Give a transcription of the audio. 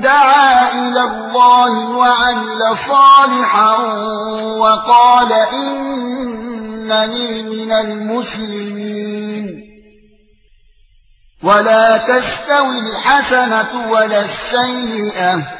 دعا إلى الله وعمل صالحا وقال إنني من المسلمين. ولا تستوي الحسنة ولا السيئة.